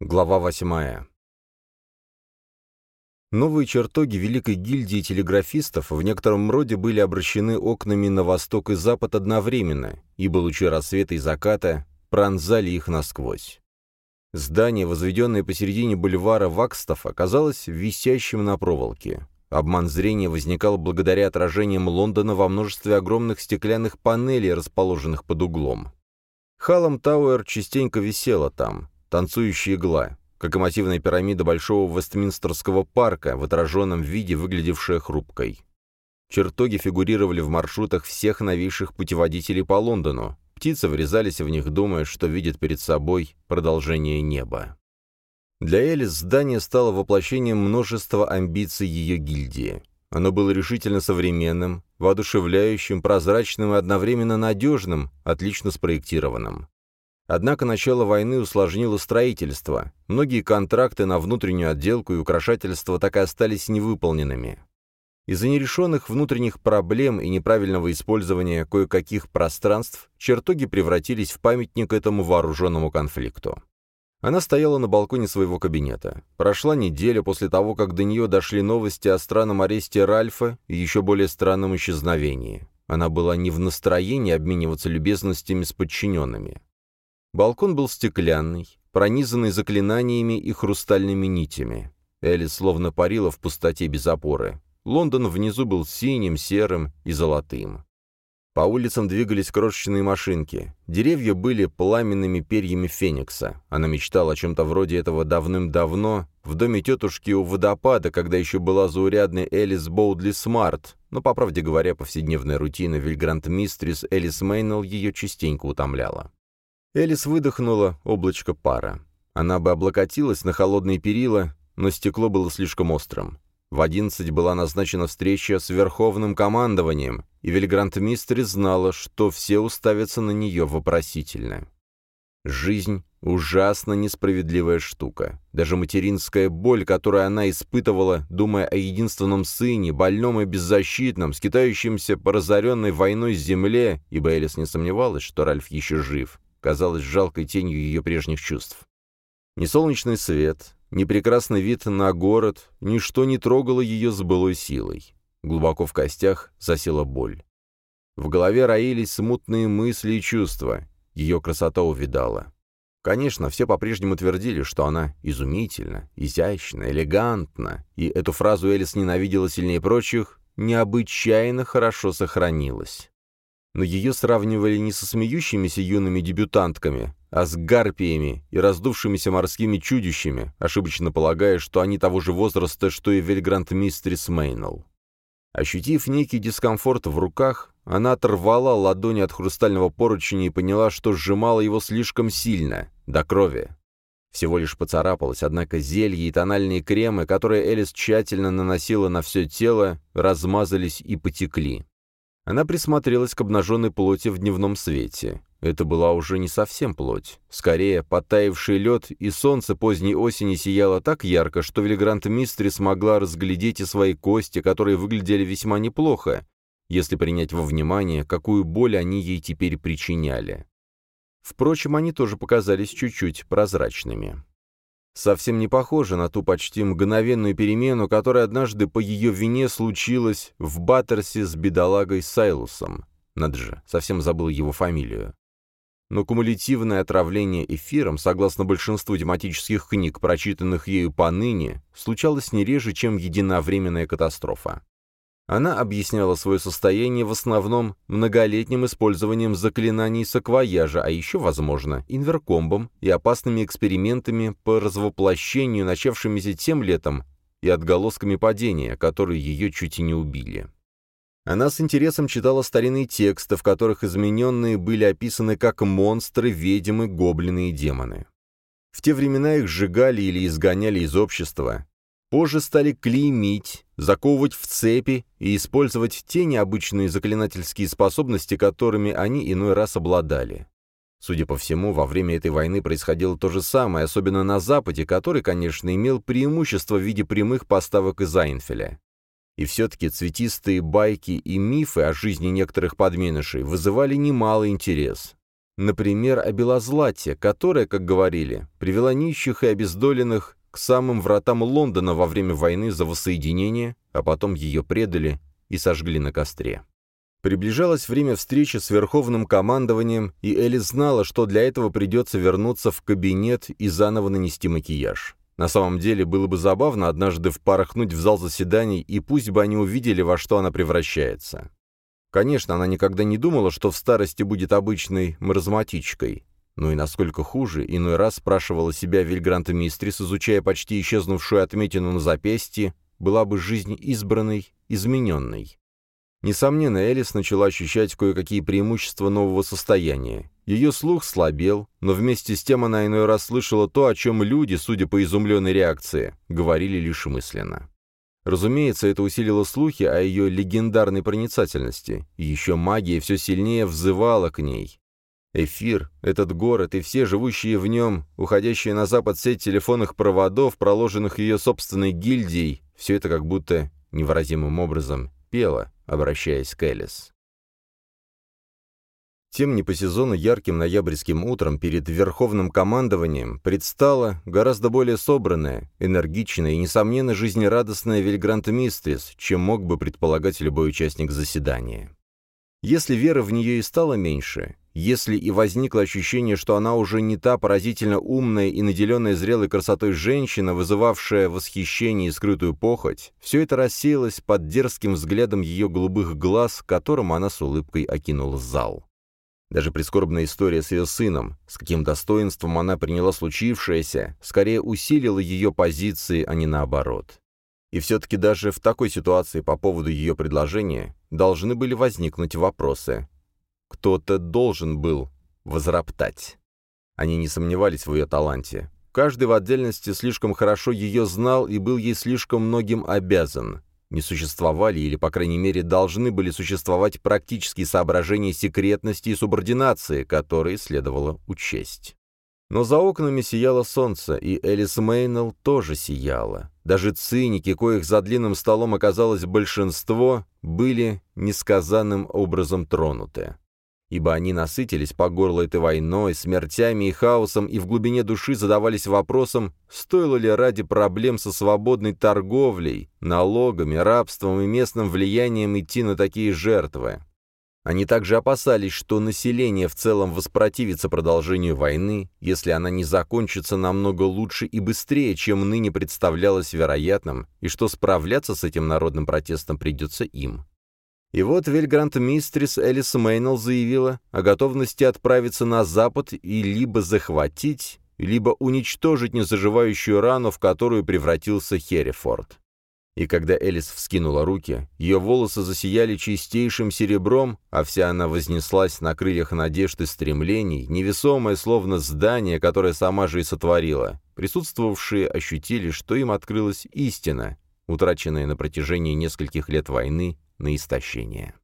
Глава восьмая. Новые чертоги Великой гильдии телеграфистов в некотором роде были обращены окнами на восток и запад одновременно, ибо лучи рассвета и заката пронзали их насквозь. Здание, возведенное посередине бульвара Вакстов, оказалось висящим на проволоке. Обман зрения возникал благодаря отражениям Лондона во множестве огромных стеклянных панелей, расположенных под углом. Халам Тауэр частенько висела там, танцующая игла, локомотивная пирамида Большого Вестминстерского парка, в отраженном виде выглядевшая хрупкой. Чертоги фигурировали в маршрутах всех новейших путеводителей по Лондону. Птицы врезались в них, думая, что видят перед собой продолжение неба. Для Элис здание стало воплощением множества амбиций ее гильдии. Оно было решительно современным, воодушевляющим, прозрачным и одновременно надежным, отлично спроектированным. Однако начало войны усложнило строительство. Многие контракты на внутреннюю отделку и украшательство так и остались невыполненными. Из-за нерешенных внутренних проблем и неправильного использования кое-каких пространств чертоги превратились в памятник этому вооруженному конфликту. Она стояла на балконе своего кабинета. Прошла неделя после того, как до нее дошли новости о странном аресте Ральфа и еще более странном исчезновении. Она была не в настроении обмениваться любезностями с подчиненными. Балкон был стеклянный, пронизанный заклинаниями и хрустальными нитями. Элис словно парила в пустоте без опоры. Лондон внизу был синим, серым и золотым. По улицам двигались крошечные машинки. Деревья были пламенными перьями феникса. Она мечтала о чем-то вроде этого давным-давно, в доме тетушки у водопада, когда еще была заурядной Элис Боудли Смарт, но, по правде говоря, повседневная рутина Вильгрант Мистрис Элис Мейнелл ее частенько утомляла. Элис выдохнула облачко пара. Она бы облокотилась на холодные перила, но стекло было слишком острым. В одиннадцать была назначена встреча с Верховным командованием, и Вильгрант Мистери знала, что все уставятся на нее вопросительно. Жизнь — ужасно несправедливая штука. Даже материнская боль, которую она испытывала, думая о единственном сыне, больном и беззащитном, скитающемся по разоренной войной земле, ибо Элис не сомневалась, что Ральф еще жив, казалась жалкой тенью ее прежних чувств. Ни солнечный свет, ни прекрасный вид на город, ничто не трогало ее с былой силой. Глубоко в костях засела боль. В голове роились смутные мысли и чувства. Ее красота увидала. Конечно, все по-прежнему твердили, что она изумительна, изящна, элегантна, и эту фразу Элис ненавидела сильнее прочих, необычайно хорошо сохранилась но ее сравнивали не со смеющимися юными дебютантками, а с гарпиями и раздувшимися морскими чудищами, ошибочно полагая, что они того же возраста, что и Вельгрант Мистрис Мейнелл. Ощутив некий дискомфорт в руках, она оторвала ладони от хрустального поручня и поняла, что сжимала его слишком сильно, до крови. Всего лишь поцарапалась, однако зелья и тональные кремы, которые Элис тщательно наносила на все тело, размазались и потекли. Она присмотрелась к обнаженной плоти в дневном свете. Это была уже не совсем плоть. Скорее, подтаивший лед и солнце поздней осени сияло так ярко, что Вильгрант Мистри смогла разглядеть и свои кости, которые выглядели весьма неплохо, если принять во внимание, какую боль они ей теперь причиняли. Впрочем, они тоже показались чуть-чуть прозрачными совсем не похожа на ту почти мгновенную перемену, которая однажды по ее вине случилась в Баттерсе с бедолагой Сайлусом. Надо же, совсем забыл его фамилию. Но кумулятивное отравление эфиром, согласно большинству тематических книг, прочитанных ею поныне, случалось не реже, чем единовременная катастрофа. Она объясняла свое состояние в основном многолетним использованием заклинаний саквояжа, а еще, возможно, инверкомбом и опасными экспериментами по развоплощению, начавшимися тем летом, и отголосками падения, которые ее чуть и не убили. Она с интересом читала старинные тексты, в которых измененные были описаны как монстры, ведьмы, гоблины и демоны. В те времена их сжигали или изгоняли из общества, Позже стали клеймить, заковывать в цепи и использовать те необычные заклинательские способности, которыми они иной раз обладали. Судя по всему, во время этой войны происходило то же самое, особенно на Западе, который, конечно, имел преимущество в виде прямых поставок из Айнфеля. И все-таки цветистые байки и мифы о жизни некоторых подменышей вызывали немалый интерес. Например, о Белозлате, которая, как говорили, привела нищих и обездоленных к самым вратам Лондона во время войны за воссоединение, а потом ее предали и сожгли на костре. Приближалось время встречи с Верховным командованием, и Элли знала, что для этого придется вернуться в кабинет и заново нанести макияж. На самом деле, было бы забавно однажды впорхнуть в зал заседаний, и пусть бы они увидели, во что она превращается. Конечно, она никогда не думала, что в старости будет обычной маразматичкой. Ну и насколько хуже, иной раз спрашивала себя Вильгранта Мистрис, изучая почти исчезнувшую отметину на запястье, была бы жизнь избранной, измененной. Несомненно, Элис начала ощущать кое-какие преимущества нового состояния. Ее слух слабел, но вместе с тем она иной раз слышала то, о чем люди, судя по изумленной реакции, говорили лишь мысленно. Разумеется, это усилило слухи о ее легендарной проницательности, и еще магия все сильнее взывала к ней. Эфир, этот город и все живущие в нем, уходящие на запад сеть телефонных проводов, проложенных ее собственной гильдией, все это как будто невыразимым образом пело, обращаясь к Элис. Тем не по сезону ярким ноябрьским утром перед Верховным командованием предстала гораздо более собранная, энергичная и, несомненно, жизнерадостная Вильгрант Мистрис, чем мог бы предполагать любой участник заседания. Если вера в нее и стала меньше, если и возникло ощущение, что она уже не та поразительно умная и наделенная зрелой красотой женщина, вызывавшая восхищение и скрытую похоть, все это рассеялось под дерзким взглядом ее голубых глаз, которым она с улыбкой окинула зал. Даже прискорбная история с ее сыном, с каким достоинством она приняла случившееся, скорее усилила ее позиции, а не наоборот. И все-таки даже в такой ситуации по поводу ее предложения должны были возникнуть вопросы. Кто-то должен был возроптать. Они не сомневались в ее таланте. Каждый в отдельности слишком хорошо ее знал и был ей слишком многим обязан не существовали или, по крайней мере, должны были существовать практические соображения секретности и субординации, которые следовало учесть. Но за окнами сияло солнце, и Элис Мейнелл тоже сияла. Даже циники, коих за длинным столом оказалось большинство, были несказанным образом тронуты ибо они насытились по горло этой войной, смертями и хаосом, и в глубине души задавались вопросом, стоило ли ради проблем со свободной торговлей, налогами, рабством и местным влиянием идти на такие жертвы. Они также опасались, что население в целом воспротивится продолжению войны, если она не закончится намного лучше и быстрее, чем ныне представлялось вероятным, и что справляться с этим народным протестом придется им. И вот Вельгрант Мистрис Элис Мейнелл заявила о готовности отправиться на запад и либо захватить, либо уничтожить незаживающую рану, в которую превратился Херрифорд. И когда Элис вскинула руки, ее волосы засияли чистейшим серебром, а вся она вознеслась на крыльях надежд и стремлений, невесомое, словно здание, которое сама же и сотворила. Присутствовавшие ощутили, что им открылась истина, утраченная на протяжении нескольких лет войны на истощение.